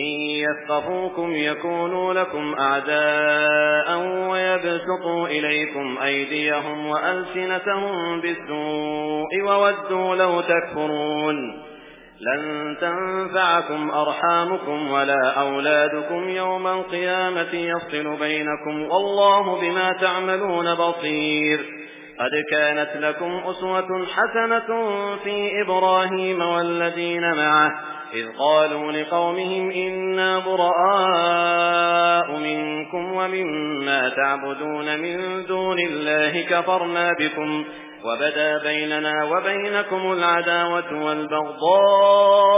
إن يثقفوكم يكونوا لكم أعداء ويبسطوا إليكم أيديهم وألسنتهم بالسوء وودوا لو تكفرون لن تنفعكم أرحامكم ولا أولادكم يوم القيامة يفصل بينكم والله بما تعملون بصير قد كانت لكم أسوة حسنة في إبراهيم والذين معه إذ قالوا لقومهم إنا براء منكم ومما تعبدون من دون الله كفرنا بكم وبدا بيننا وبينكم العداوة والبغضاء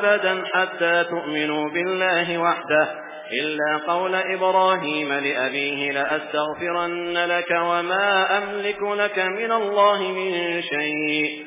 أبدا حتى تؤمنوا بالله وحده إلا قول إبراهيم لأبيه لأستغفرن لك وما أملك لك من الله من شيء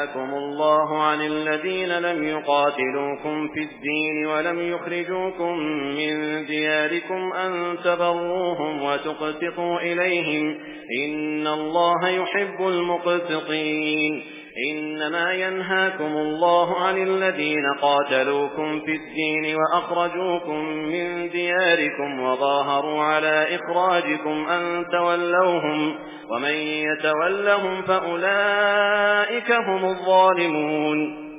ينهاكم الله عن الذين لم يقاتلوكم في الدين ولم يخرجوكم من دياركم أن تبروهم وتقسطوا إليهم إن الله يحب المقسطين إنما ينهاكم الله عن الذين قاتلوكم في الدين وأخرجوكم من دياركم وظاهروا على إخراجكم أن تولوهم ومن يتولهم فأولئك هم الظالمون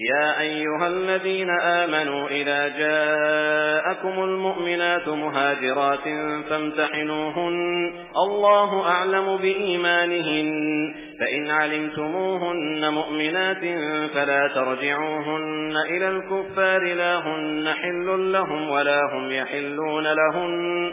يا أيها الذين آمنوا إذا جاءكم المؤمنات مهاجرات فامتحنوهن الله أعلم بإيمانهن فإن علمتموهن مؤمنات فلا ترجعوهن إلى الكفار لا هن حل لهم ولا هم يحلون لهن.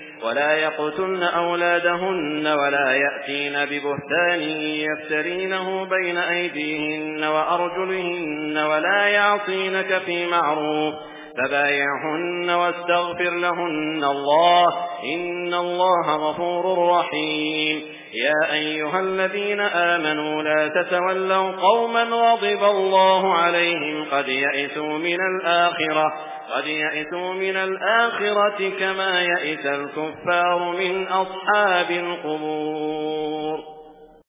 ولا يقتلن أولادهن ولا يأتين ببهتان يفترينه بين أيديهن وأرجلهن ولا يعصينك في معروف فبايعهن واستغفر لهن الله. إن الله غفور رحيم. يا أيها الذين آمنوا لا تتولوا قوما غضب الله عليهم. قد يئسوا من الآخرة قد يئسوا من الآخرة كما يئس الكفار من أصحاب القبور.